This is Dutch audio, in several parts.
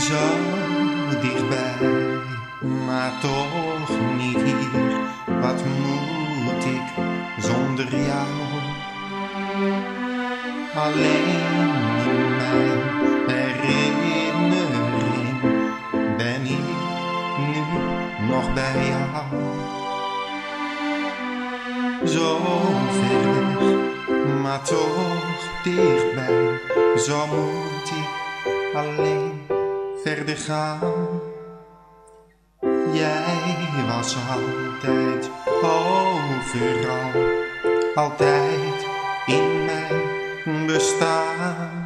zo dichtbij, maar toch niet hier. Wat moet ik zonder jou? Alleen in mijn herinnering ben ik nu nog bij jou. Zo ver weg, maar toch dichtbij, zo moet ik alleen verder gaan. Jij was altijd overal, altijd in mijn bestaan.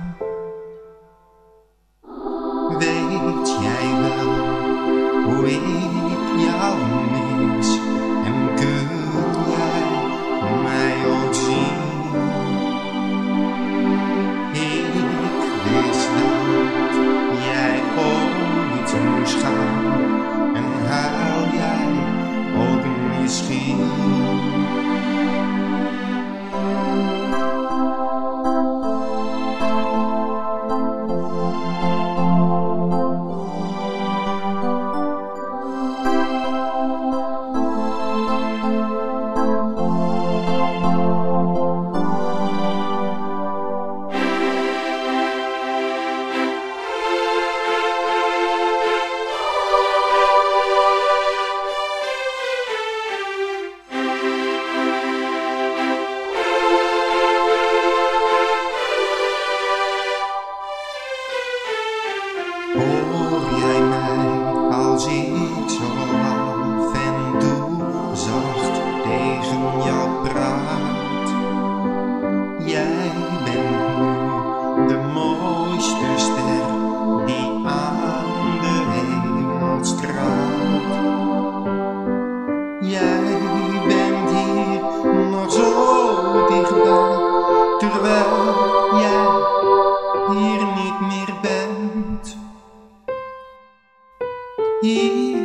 Oh. Hier niet meer bent.